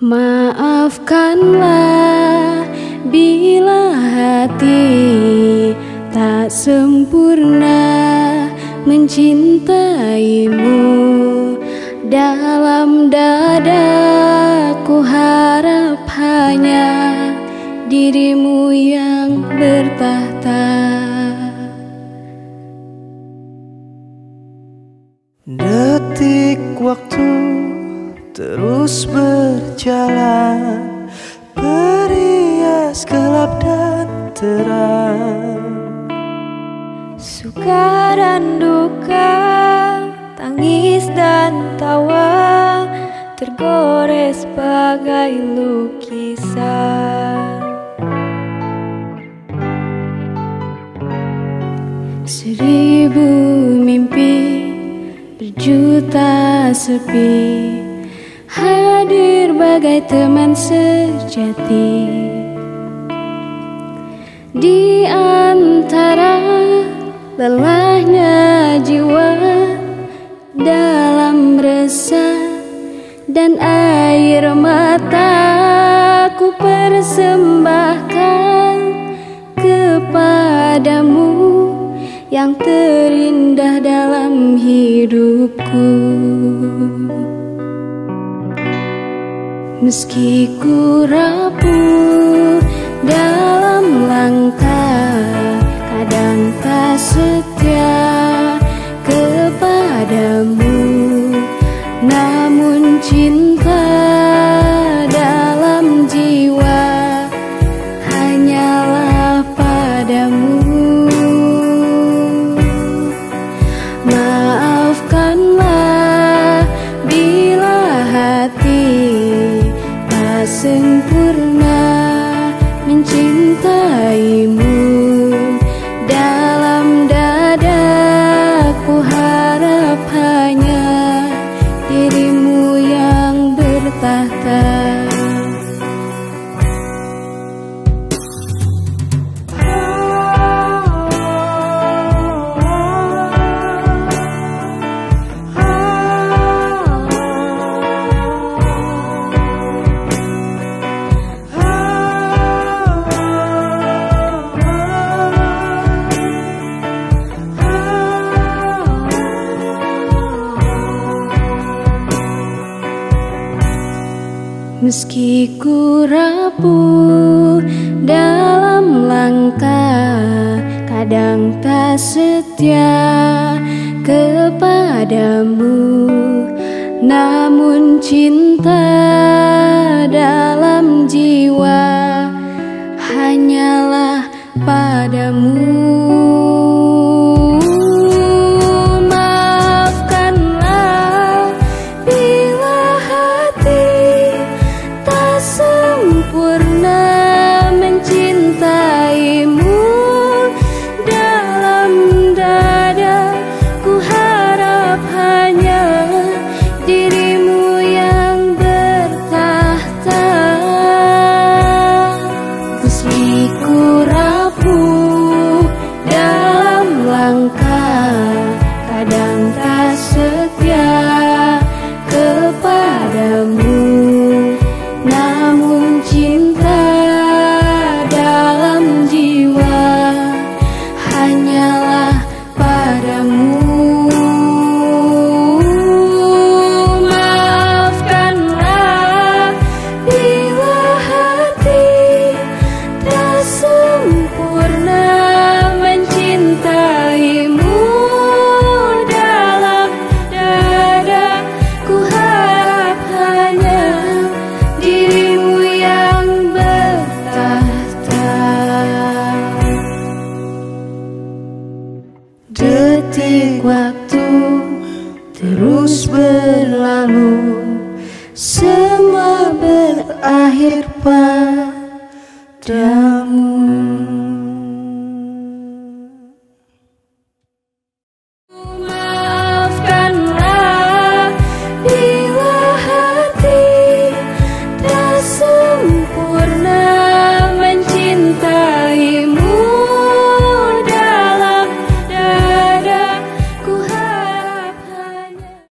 Maafkanlah bila hati tak sempurna mencintaimu. Dalam dadaku harap hanya dirimu yang bertahta. Detik waktu terus berjalan Berias gelap dan terang. Suka dan duka, tangis dan tawa Tergores bagai lukisan. Seribu mimpi berjuta sepi hadir bagai teman sejati di antara lelahnya jiwa dalam resah dan air mataku persembahkan kepadamu yang terindah dalam hidupku. Meski ku rapuh sempurna mencintaimu Meski ku rapuh dalam langkah Kadang tak setia kepadamu. Namun cinta dalam jiwa Hanyalah padamu sempurna mencintaimu. Dalam dada ku harap hanya dirimu yang bertahta. Ku rapuh Detik berlalu Semua berakhir padamu